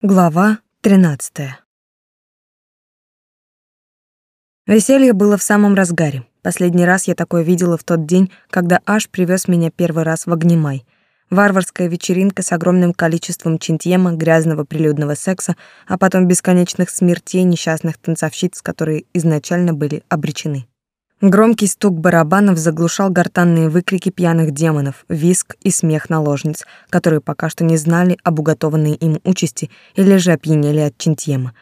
Глава 13. Веселье было в самом разгаре. Последний раз я такое видела в тот день, когда Аш привез меня первый раз в Огнемай. Варварская вечеринка с огромным количеством чинтьема, грязного прилюдного секса, а потом бесконечных смертей несчастных танцовщиц, которые изначально были обречены. Громкий стук барабанов заглушал гортанные выкрики пьяных демонов, виск и смех наложниц, которые пока что не знали об уготованной им участи или же опьянели от чинтьема.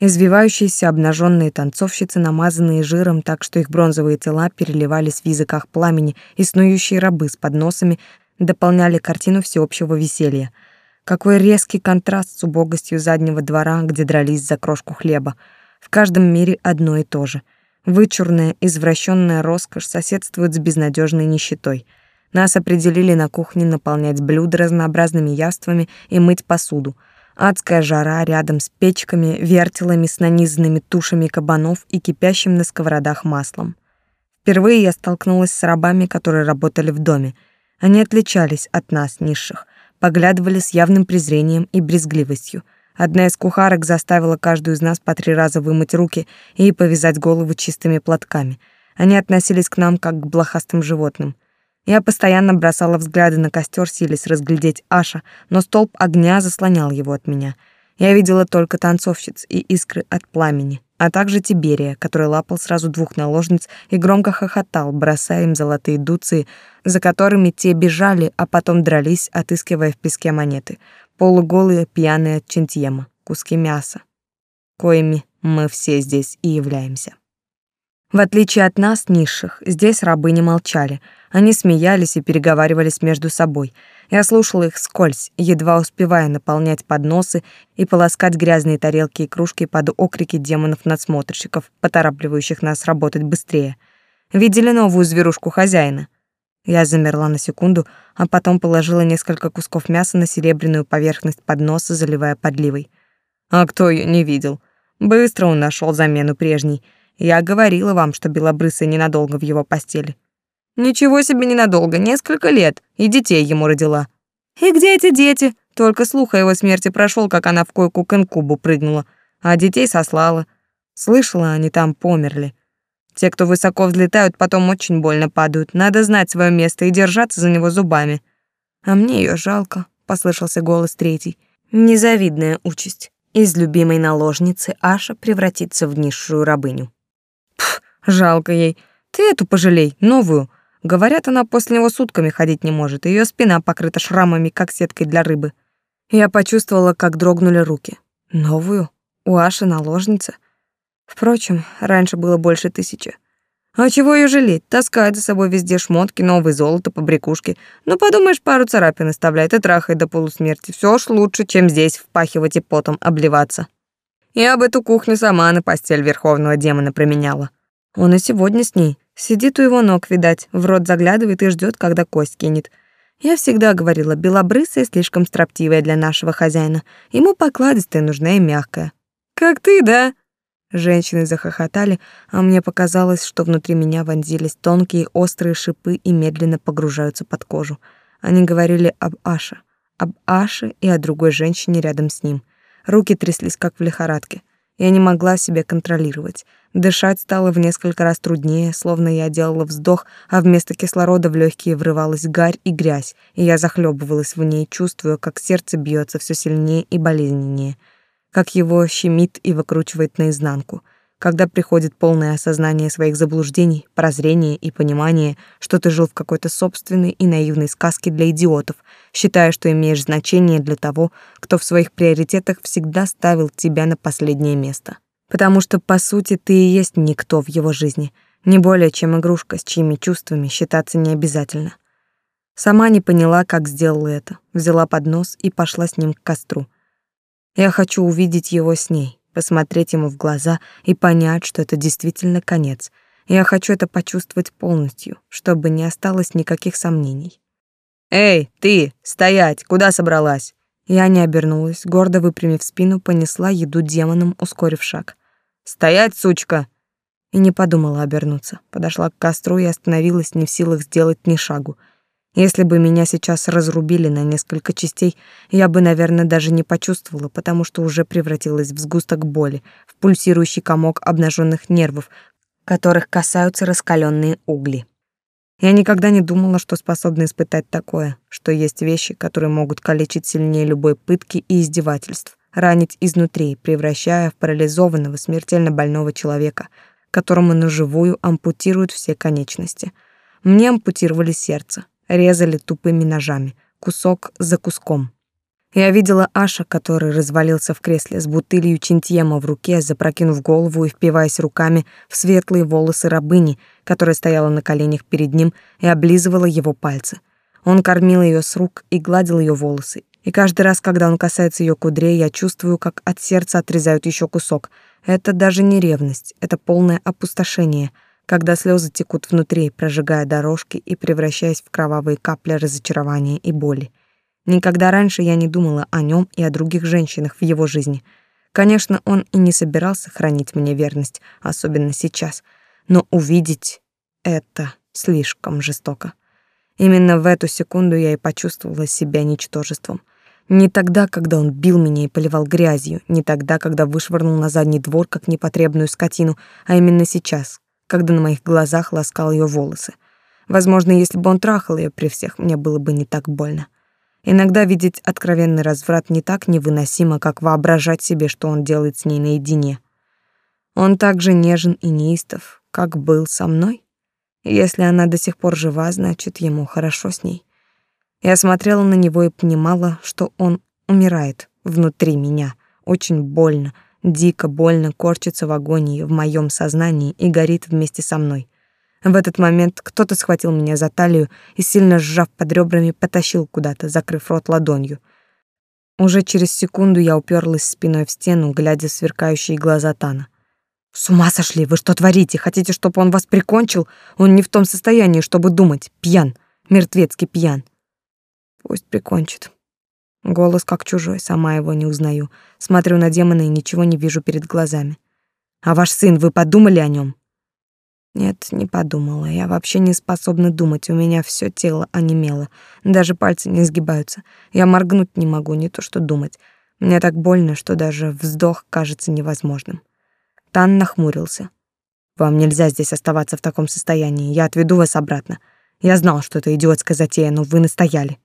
Извивающиеся обнаженные танцовщицы, намазанные жиром так, что их бронзовые тела переливались в языках пламени, и снующие рабы с подносами дополняли картину всеобщего веселья. Какой резкий контраст с убогостью заднего двора, где дрались за крошку хлеба. В каждом мире одно и то же — Вычурная, извращенная роскошь соседствует с безнадежной нищетой. Нас определили на кухне наполнять блюда разнообразными яствами и мыть посуду. Адская жара рядом с печками, вертелами с нанизанными тушами кабанов и кипящим на сковородах маслом. Впервые я столкнулась с рабами, которые работали в доме. Они отличались от нас, низших, поглядывали с явным презрением и брезгливостью — Одна из кухарок заставила каждую из нас по три раза вымыть руки и повязать голову чистыми платками. Они относились к нам как к блохастым животным. Я постоянно бросала взгляды на костер, силясь разглядеть Аша, но столб огня заслонял его от меня. Я видела только танцовщиц и искры от пламени, а также Тиберия, который лапал сразу двух наложниц и громко хохотал, бросая им золотые дуции, за которыми те бежали, а потом дрались, отыскивая в песке монеты — полуголые, пьяные от куски мяса, коими мы все здесь и являемся. В отличие от нас, низших, здесь рабы не молчали. Они смеялись и переговаривались между собой. Я слушала их скользь, едва успевая наполнять подносы и полоскать грязные тарелки и кружки под окрики демонов-надсмотрщиков, поторапливающих нас работать быстрее. Видели новую зверушку хозяина — я замерла на секунду, а потом положила несколько кусков мяса на серебряную поверхность подноса, заливая подливой. А кто ее не видел? Быстро он нашел замену прежней. Я говорила вам, что белобрысый ненадолго в его постели. Ничего себе ненадолго, несколько лет, и детей ему родила. И где эти дети? Только слух о его смерти прошел, как она в койку к инкубу прыгнула, а детей сослала. Слышала, они там померли. Те, кто высоко взлетают, потом очень больно падают. Надо знать свое место и держаться за него зубами. А мне ее жалко, послышался голос третий. Незавидная участь. Из любимой наложницы Аша превратится в низшую рабыню. Пф, жалко ей. Ты эту пожалей, новую. Говорят, она после него сутками ходить не может. Ее спина покрыта шрамами, как сеткой для рыбы. Я почувствовала, как дрогнули руки. Новую? У Аши наложница? Впрочем, раньше было больше тысячи. А чего ее жалеть? Таскает за собой везде шмотки, новое золото, побрякушки. Ну, подумаешь, пару царапин оставляет и трахает до полусмерти. Все ж лучше, чем здесь впахивать и потом обливаться. Я об эту кухню сама на постель верховного демона променяла. Он и сегодня с ней. Сидит у его ног, видать, в рот заглядывает и ждет, когда кость кинет. Я всегда говорила, белобрысая слишком строптивая для нашего хозяина. Ему покладистая нужна и мягкая. «Как ты, да?» Женщины захохотали, а мне показалось, что внутри меня вонзились тонкие острые шипы и медленно погружаются под кожу. Они говорили об Аше, об Аше и о другой женщине рядом с ним. Руки тряслись, как в лихорадке. Я не могла себя контролировать. Дышать стало в несколько раз труднее, словно я делала вздох, а вместо кислорода в легкие врывалась гарь и грязь, и я захлебывалась в ней, чувствуя, как сердце бьется все сильнее и болезненнее — как его щемит и выкручивает наизнанку, когда приходит полное осознание своих заблуждений, прозрение и понимание, что ты жил в какой-то собственной и наивной сказке для идиотов, считая, что имеешь значение для того, кто в своих приоритетах всегда ставил тебя на последнее место. Потому что, по сути, ты и есть никто в его жизни, не более чем игрушка, с чьими чувствами считаться не обязательно. Сама не поняла, как сделала это, взяла поднос и пошла с ним к костру — я хочу увидеть его с ней, посмотреть ему в глаза и понять, что это действительно конец. Я хочу это почувствовать полностью, чтобы не осталось никаких сомнений. «Эй, ты, стоять! Куда собралась?» Я не обернулась, гордо выпрямив спину, понесла еду демонам, ускорив шаг. «Стоять, сучка!» И не подумала обернуться. Подошла к костру и остановилась не в силах сделать ни шагу. Если бы меня сейчас разрубили на несколько частей, я бы, наверное, даже не почувствовала, потому что уже превратилась в сгусток боли, в пульсирующий комок обнаженных нервов, которых касаются раскаленные угли. Я никогда не думала, что способна испытать такое, что есть вещи, которые могут калечить сильнее любой пытки и издевательств, ранить изнутри, превращая в парализованного, смертельно больного человека, которому на живую ампутируют все конечности. Мне ампутировали сердце, резали тупыми ножами, кусок за куском. Я видела Аша, который развалился в кресле с бутылью чинтьема в руке, запрокинув голову и впиваясь руками в светлые волосы рабыни, которая стояла на коленях перед ним и облизывала его пальцы. Он кормил ее с рук и гладил ее волосы. И каждый раз, когда он касается ее кудрей, я чувствую, как от сердца отрезают еще кусок. Это даже не ревность, это полное опустошение — когда слезы текут внутри, прожигая дорожки и превращаясь в кровавые капли разочарования и боли. Никогда раньше я не думала о нем и о других женщинах в его жизни. Конечно, он и не собирался хранить мне верность, особенно сейчас, но увидеть это слишком жестоко. Именно в эту секунду я и почувствовала себя ничтожеством. Не тогда, когда он бил меня и поливал грязью, не тогда, когда вышвырнул на задний двор как непотребную скотину, а именно сейчас, когда на моих глазах ласкал ее волосы. Возможно, если бы он трахал ее при всех, мне было бы не так больно. Иногда видеть откровенный разврат не так невыносимо, как воображать себе, что он делает с ней наедине. Он так же нежен и неистов, как был со мной. Если она до сих пор жива, значит, ему хорошо с ней. Я смотрела на него и понимала, что он умирает внутри меня, очень больно, дико больно корчится в агонии в моем сознании и горит вместе со мной. В этот момент кто-то схватил меня за талию и, сильно сжав под ребрами, потащил куда-то, закрыв рот ладонью. Уже через секунду я уперлась спиной в стену, глядя в сверкающие глаза Тана. «С ума сошли! Вы что творите? Хотите, чтобы он вас прикончил? Он не в том состоянии, чтобы думать. Пьян. Мертвецкий пьян. Пусть прикончит. Голос как чужой, сама его не узнаю. Смотрю на демона и ничего не вижу перед глазами. А ваш сын, вы подумали о нем? Нет, не подумала. Я вообще не способна думать. У меня все тело онемело. Даже пальцы не сгибаются. Я моргнуть не могу, не то что думать. Мне так больно, что даже вздох кажется невозможным. Тан нахмурился. Вам нельзя здесь оставаться в таком состоянии. Я отведу вас обратно. Я знал, что это идиотская затея, но вы настояли.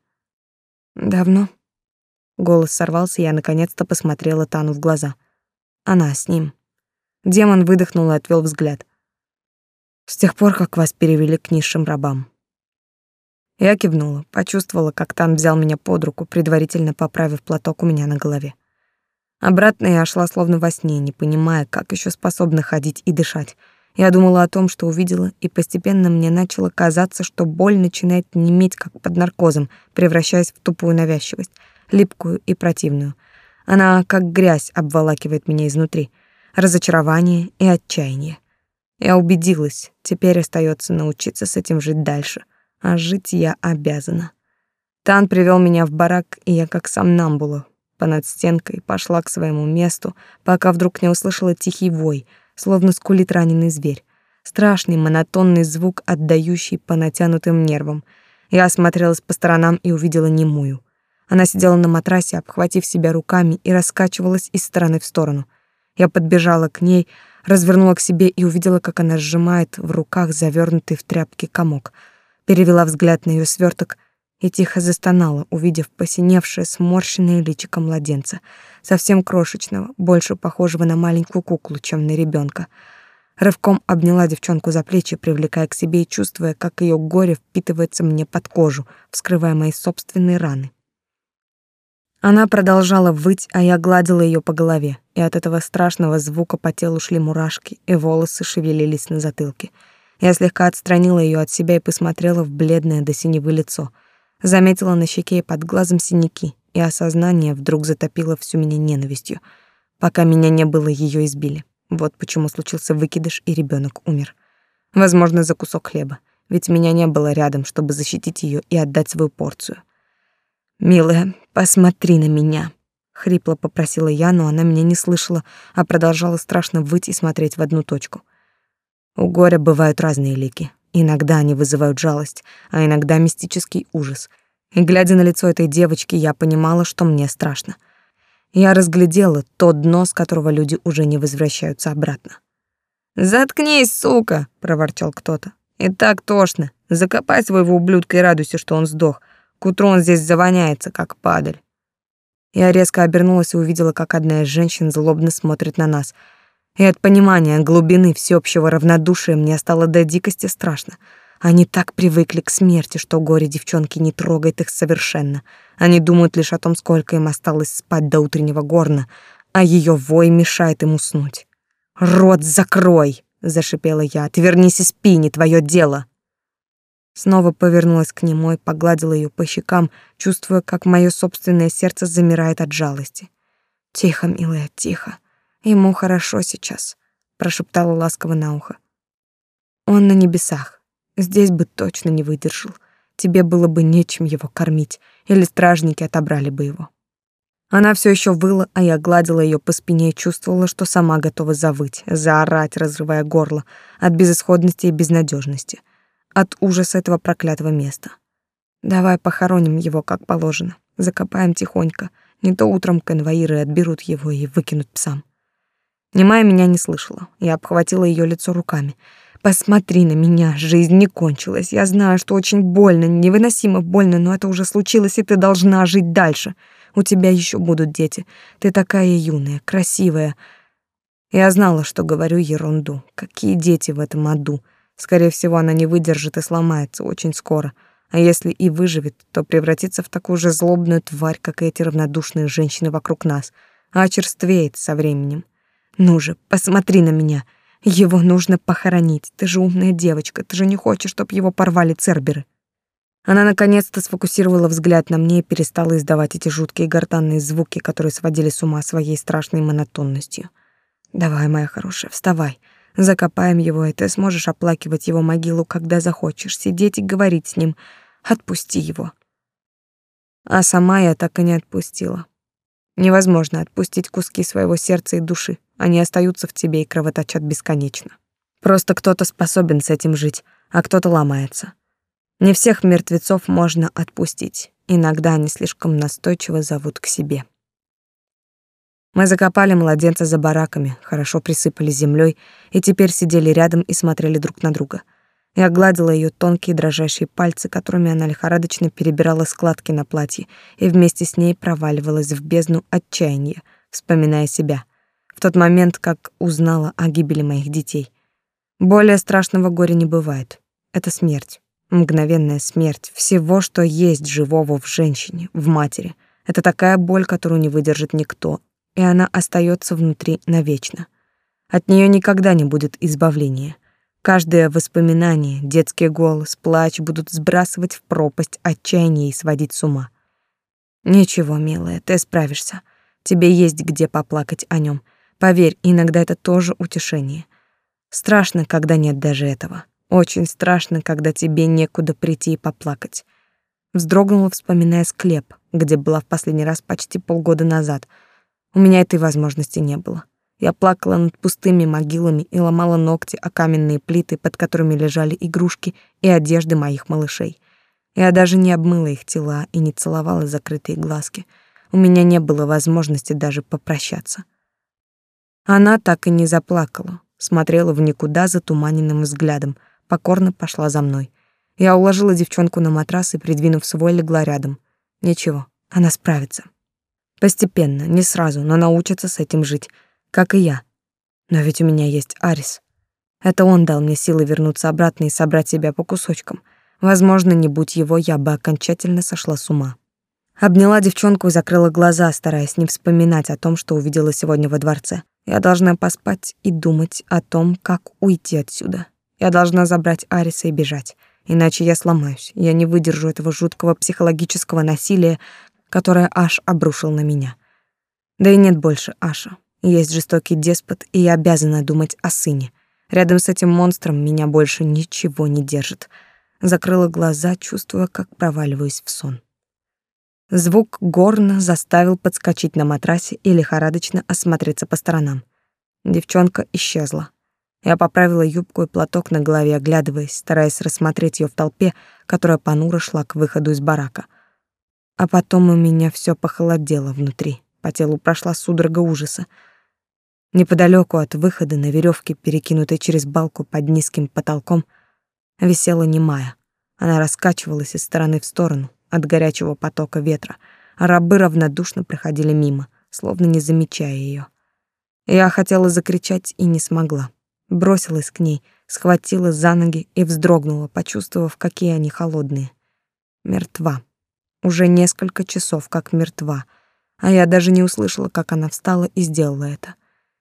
Давно? Голос сорвался, я наконец-то посмотрела Тану в глаза. Она с ним. Демон выдохнул и отвел взгляд. С тех пор, как вас перевели к низшим рабам. Я кивнула, почувствовала, как Тан взял меня под руку, предварительно поправив платок у меня на голове. Обратно я шла словно во сне, не понимая, как еще способна ходить и дышать. Я думала о том, что увидела, и постепенно мне начало казаться, что боль начинает неметь, как под наркозом, превращаясь в тупую навязчивость — липкую и противную. Она, как грязь, обволакивает меня изнутри. Разочарование и отчаяние. Я убедилась, теперь остается научиться с этим жить дальше. А жить я обязана. Тан привел меня в барак, и я как сам намбула понад стенкой пошла к своему месту, пока вдруг не услышала тихий вой, словно скулит раненый зверь. Страшный монотонный звук, отдающий по натянутым нервам. Я осмотрелась по сторонам и увидела немую. Она сидела на матрасе, обхватив себя руками и раскачивалась из стороны в сторону. Я подбежала к ней, развернула к себе и увидела, как она сжимает в руках завернутый в тряпки комок. Перевела взгляд на ее сверток и тихо застонала, увидев посиневшее, сморщенное личико младенца, совсем крошечного, больше похожего на маленькую куклу, чем на ребенка. Рывком обняла девчонку за плечи, привлекая к себе и чувствуя, как ее горе впитывается мне под кожу, вскрывая мои собственные раны. Она продолжала выть, а я гладила ее по голове, и от этого страшного звука по телу шли мурашки, и волосы шевелились на затылке. Я слегка отстранила ее от себя и посмотрела в бледное до синевы лицо. Заметила на щеке и под глазом синяки, и осознание вдруг затопило всю меня ненавистью. Пока меня не было, ее избили. Вот почему случился выкидыш, и ребенок умер. Возможно, за кусок хлеба, ведь меня не было рядом, чтобы защитить ее и отдать свою порцию. «Милая, посмотри на меня», — хрипло попросила я, но она меня не слышала, а продолжала страшно выть и смотреть в одну точку. У горя бывают разные лики. Иногда они вызывают жалость, а иногда мистический ужас. И глядя на лицо этой девочки, я понимала, что мне страшно. Я разглядела то дно, с которого люди уже не возвращаются обратно. «Заткнись, сука!» — проворчал кто-то. «И так тошно. Закопай своего ублюдка и радуйся, что он сдох. К утру он здесь завоняется, как падаль». Я резко обернулась и увидела, как одна из женщин злобно смотрит на нас. И от понимания глубины всеобщего равнодушия мне стало до дикости страшно. Они так привыкли к смерти, что горе девчонки не трогает их совершенно. Они думают лишь о том, сколько им осталось спать до утреннего горна, а ее вой мешает им уснуть. «Рот закрой!» — зашипела я. «Отвернись и спи, не твое дело!» Снова повернулась к нему и погладила ее по щекам, чувствуя, как мое собственное сердце замирает от жалости. «Тихо, милая, тихо. Ему хорошо сейчас», — прошептала ласково на ухо. «Он на небесах. Здесь бы точно не выдержал. Тебе было бы нечем его кормить, или стражники отобрали бы его». Она все еще выла, а я гладила ее по спине и чувствовала, что сама готова завыть, заорать, разрывая горло от безысходности и безнадежности от ужаса этого проклятого места. Давай похороним его как положено, закопаем тихонько, не то утром конвоиры отберут его и выкинут псам. Немая меня не слышала. Я обхватила ее лицо руками. Посмотри на меня, жизнь не кончилась. Я знаю, что очень больно, невыносимо больно, но это уже случилось, и ты должна жить дальше. У тебя еще будут дети. Ты такая юная, красивая. Я знала, что говорю ерунду. Какие дети в этом аду? Скорее всего, она не выдержит и сломается очень скоро. А если и выживет, то превратится в такую же злобную тварь, как и эти равнодушные женщины вокруг нас, а очерствеет со временем. Ну же, посмотри на меня. Его нужно похоронить. Ты же умная девочка, ты же не хочешь, чтобы его порвали церберы. Она наконец-то сфокусировала взгляд на мне и перестала издавать эти жуткие гортанные звуки, которые сводили с ума своей страшной монотонностью. Давай, моя хорошая, вставай. Закопаем его, и ты сможешь оплакивать его могилу, когда захочешь, сидеть и говорить с ним. Отпусти его. А сама я так и не отпустила. Невозможно отпустить куски своего сердца и души. Они остаются в тебе и кровоточат бесконечно. Просто кто-то способен с этим жить, а кто-то ломается. Не всех мертвецов можно отпустить. Иногда они слишком настойчиво зовут к себе. Мы закопали младенца за бараками, хорошо присыпали землей и теперь сидели рядом и смотрели друг на друга. Я гладила ее тонкие дрожащие пальцы, которыми она лихорадочно перебирала складки на платье, и вместе с ней проваливалась в бездну отчаяния, вспоминая себя. В тот момент, как узнала о гибели моих детей. Более страшного горя не бывает. Это смерть. Мгновенная смерть всего, что есть живого в женщине, в матери. Это такая боль, которую не выдержит никто, и она остается внутри навечно. От нее никогда не будет избавления. Каждое воспоминание, детский голос, плач будут сбрасывать в пропасть отчаяния и сводить с ума. Ничего, милая, ты справишься. Тебе есть где поплакать о нем. Поверь, иногда это тоже утешение. Страшно, когда нет даже этого. Очень страшно, когда тебе некуда прийти и поплакать. Вздрогнула, вспоминая склеп, где была в последний раз почти полгода назад — у меня этой возможности не было. Я плакала над пустыми могилами и ломала ногти о каменные плиты, под которыми лежали игрушки и одежды моих малышей. Я даже не обмыла их тела и не целовала закрытые глазки. У меня не было возможности даже попрощаться. Она так и не заплакала, смотрела в никуда затуманенным взглядом, покорно пошла за мной. Я уложила девчонку на матрас и, придвинув свой, легла рядом. Ничего, она справится. Постепенно, не сразу, но научится с этим жить, как и я. Но ведь у меня есть Арис. Это он дал мне силы вернуться обратно и собрать себя по кусочкам. Возможно, не будь его, я бы окончательно сошла с ума. Обняла девчонку и закрыла глаза, стараясь не вспоминать о том, что увидела сегодня во дворце. Я должна поспать и думать о том, как уйти отсюда. Я должна забрать Ариса и бежать. Иначе я сломаюсь. Я не выдержу этого жуткого психологического насилия, которое Аш обрушил на меня. Да и нет больше Аша. Есть жестокий деспот, и я обязана думать о сыне. Рядом с этим монстром меня больше ничего не держит. Закрыла глаза, чувствуя, как проваливаюсь в сон. Звук горна заставил подскочить на матрасе и лихорадочно осмотреться по сторонам. Девчонка исчезла. Я поправила юбку и платок на голове, оглядываясь, стараясь рассмотреть ее в толпе, которая понуро шла к выходу из барака. А потом у меня все похолодело внутри. По телу прошла судорога ужаса. Неподалеку от выхода на веревке, перекинутой через балку под низким потолком, висела немая. Она раскачивалась из стороны в сторону от горячего потока ветра, а рабы равнодушно проходили мимо, словно не замечая ее. Я хотела закричать и не смогла бросилась к ней, схватила за ноги и вздрогнула, почувствовав, какие они холодные. Мертва. Уже несколько часов как мертва, а я даже не услышала, как она встала и сделала это.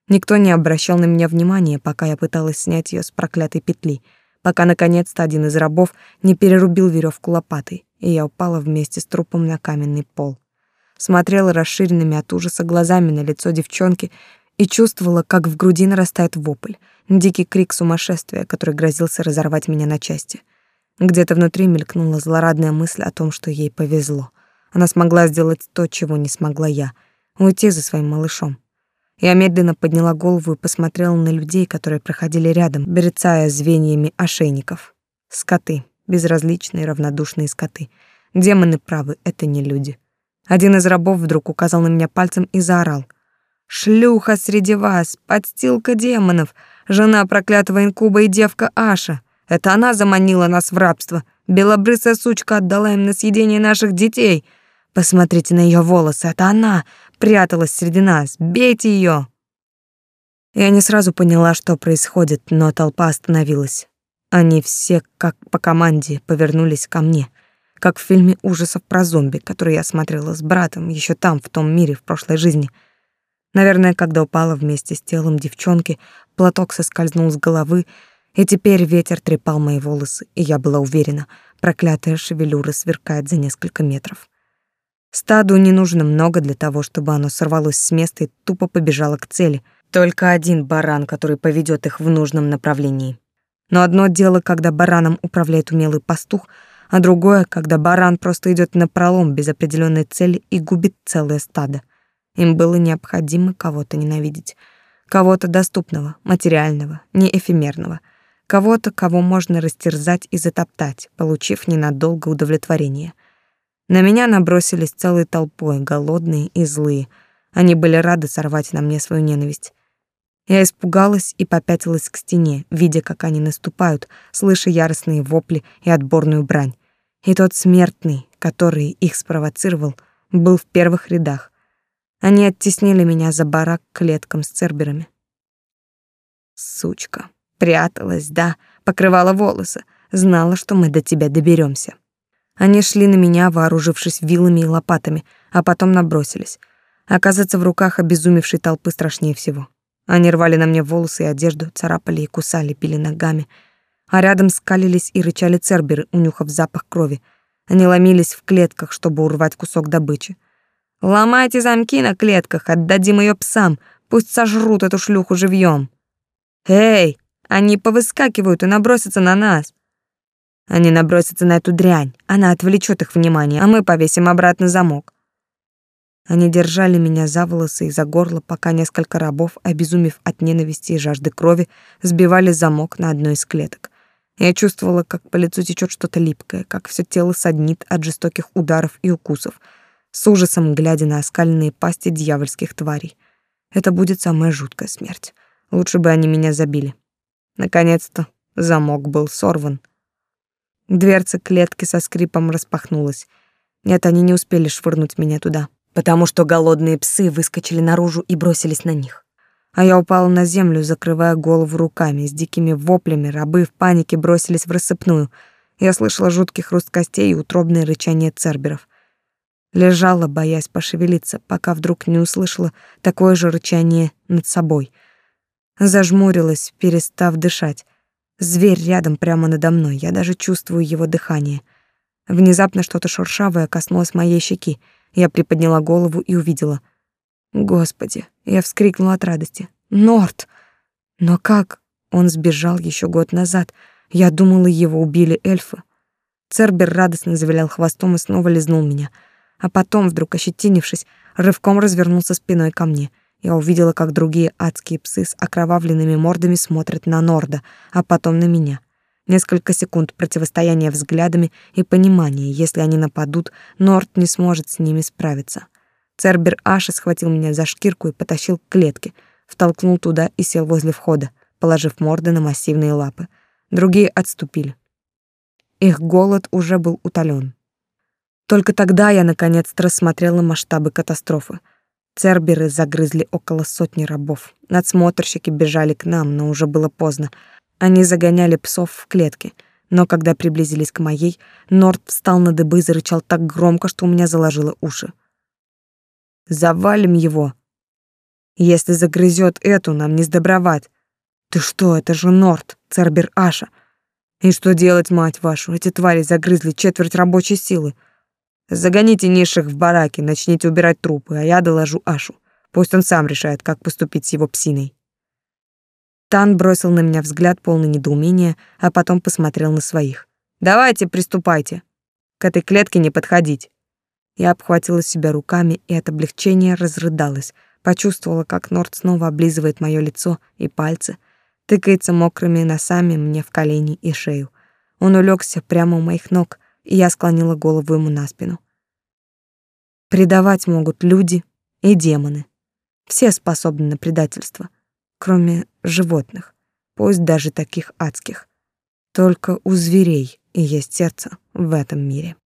Никто не обращал на меня внимания, пока я пыталась снять ее с проклятой петли, пока наконец-то один из рабов не перерубил веревку лопатой, и я упала вместе с трупом на каменный пол. Смотрела расширенными от ужаса глазами на лицо девчонки и чувствовала, как в груди нарастает вопль, дикий крик сумасшествия, который грозился разорвать меня на части. Где-то внутри мелькнула злорадная мысль о том, что ей повезло. Она смогла сделать то, чего не смогла я — уйти за своим малышом. Я медленно подняла голову и посмотрела на людей, которые проходили рядом, берецая звеньями ошейников. Скоты, безразличные, равнодушные скоты. Демоны правы, это не люди. Один из рабов вдруг указал на меня пальцем и заорал. Шлюха среди вас, подстилка демонов, жена проклятого инкуба и девка Аша. Это она заманила нас в рабство. Белобрысая сучка отдала им на съедение наших детей. Посмотрите на ее волосы, это она пряталась среди нас. Бейте ее. Я не сразу поняла, что происходит, но толпа остановилась. Они все, как по команде, повернулись ко мне, как в фильме ужасов про зомби, который я смотрела с братом еще там, в том мире, в прошлой жизни — Наверное, когда упала вместе с телом девчонки, платок соскользнул с головы, и теперь ветер трепал мои волосы, и я была уверена, проклятая шевелюра сверкает за несколько метров. Стаду не нужно много для того, чтобы оно сорвалось с места и тупо побежало к цели. Только один баран, который поведет их в нужном направлении. Но одно дело, когда бараном управляет умелый пастух, а другое, когда баран просто идет на пролом без определенной цели и губит целое стадо. Им было необходимо кого-то ненавидеть, кого-то доступного, материального, не эфемерного, кого-то, кого можно растерзать и затоптать, получив ненадолго удовлетворение. На меня набросились целой толпой, голодные и злые. Они были рады сорвать на мне свою ненависть. Я испугалась и попятилась к стене, видя, как они наступают, слыша яростные вопли и отборную брань. И тот смертный, который их спровоцировал, был в первых рядах, они оттеснили меня за барак к клеткам с церберами. Сучка. Пряталась, да, покрывала волосы, знала, что мы до тебя доберемся. Они шли на меня, вооружившись вилами и лопатами, а потом набросились. Оказаться в руках обезумевшей толпы страшнее всего. Они рвали на мне волосы и одежду, царапали и кусали, пили ногами. А рядом скалились и рычали церберы, унюхав запах крови. Они ломились в клетках, чтобы урвать кусок добычи. Ломайте замки на клетках, отдадим ее псам, пусть сожрут эту шлюху живьем. Эй, они повыскакивают и набросятся на нас. Они набросятся на эту дрянь, она отвлечет их внимание, а мы повесим обратно замок. Они держали меня за волосы и за горло, пока несколько рабов, обезумев от ненависти и жажды крови, сбивали замок на одной из клеток. Я чувствовала, как по лицу течет что-то липкое, как все тело саднит от жестоких ударов и укусов — с ужасом глядя на оскаленные пасти дьявольских тварей. Это будет самая жуткая смерть. Лучше бы они меня забили. Наконец-то замок был сорван. Дверца клетки со скрипом распахнулась. Нет, они не успели швырнуть меня туда, потому что голодные псы выскочили наружу и бросились на них. А я упала на землю, закрывая голову руками. С дикими воплями рабы в панике бросились в рассыпную. Я слышала жуткий хруст костей и утробное рычание церберов. Лежала, боясь пошевелиться, пока вдруг не услышала такое же рычание над собой. Зажмурилась, перестав дышать. Зверь рядом прямо надо мной, я даже чувствую его дыхание. Внезапно что-то шуршавое коснулось моей щеки. Я приподняла голову и увидела. Господи, я вскрикнула от радости. Норт! Но как? Он сбежал еще год назад. Я думала, его убили эльфы. Цербер радостно завилял хвостом и снова лизнул меня — а потом, вдруг ощетинившись, рывком развернулся спиной ко мне. Я увидела, как другие адские псы с окровавленными мордами смотрят на Норда, а потом на меня. Несколько секунд противостояния взглядами и понимания, если они нападут, Норд не сможет с ними справиться. Цербер Аша схватил меня за шкирку и потащил к клетке, втолкнул туда и сел возле входа, положив морды на массивные лапы. Другие отступили. Их голод уже был утолен. Только тогда я наконец-то рассмотрела масштабы катастрофы. Церберы загрызли около сотни рабов. Надсмотрщики бежали к нам, но уже было поздно. Они загоняли псов в клетки. Но когда приблизились к моей, Норд встал на дыбы и зарычал так громко, что у меня заложило уши. «Завалим его! Если загрызет эту, нам не сдобровать. Ты что, это же Норд, Цербер Аша. И что делать, мать вашу? Эти твари загрызли четверть рабочей силы. Загоните низших в бараки, начните убирать трупы, а я доложу Ашу. Пусть он сам решает, как поступить с его псиной. Тан бросил на меня взгляд полный недоумения, а потом посмотрел на своих. «Давайте, приступайте. К этой клетке не подходить». Я обхватила себя руками и от облегчения разрыдалась, почувствовала, как Норд снова облизывает мое лицо и пальцы, тыкается мокрыми носами мне в колени и шею. Он улегся прямо у моих ног, и я склонила голову ему на спину. Предавать могут люди и демоны. Все способны на предательство, кроме животных, пусть даже таких адских. Только у зверей и есть сердце в этом мире.